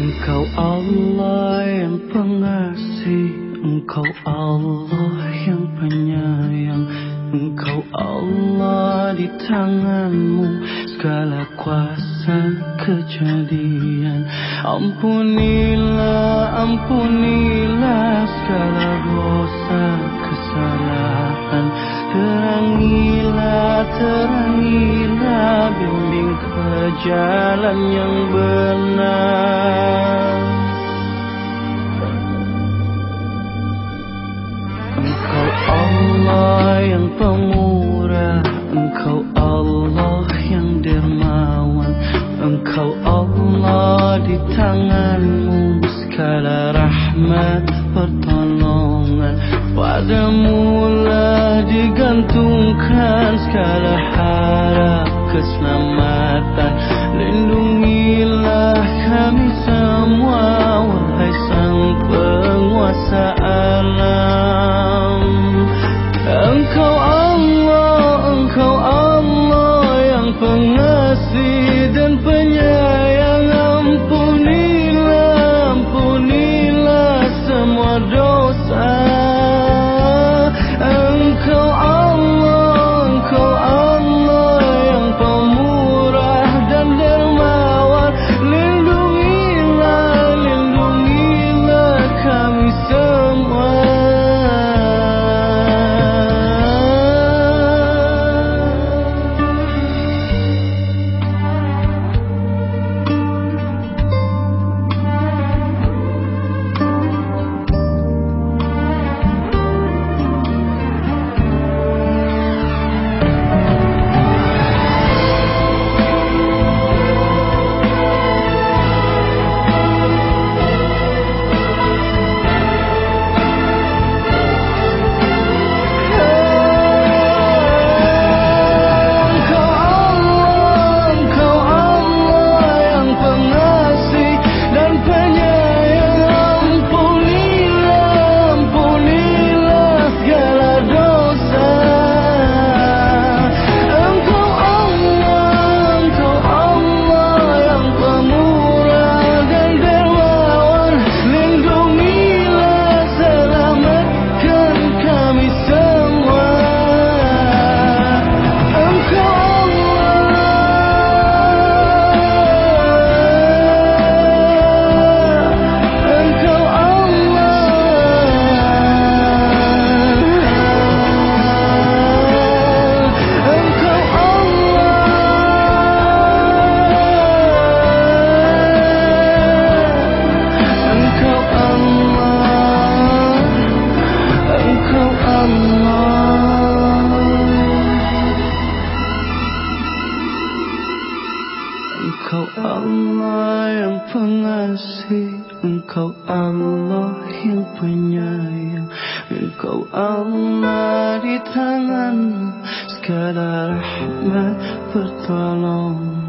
Engkau Allah yang pengasih Engkau Allah yang penyayang Engkau Allah di tanganmu Segala kuasa kejadian. Ampunilah, ampunilah Segala dosa kesalahan Terangilah, terangilah Bimbing ke jalan yang benar. Engkau Allah yang pemurah Engkau Allah yang dermawan Engkau Allah di tanganmu Segala rahmat pertolongan Padamu lah digantungkan Segala harap keselamatan. Lindungilah kami semua dosa Engkau Allah yang pengasih Engkau Allah yang penyayang Engkau Allah di tanganmu Segala rahmat pertolongan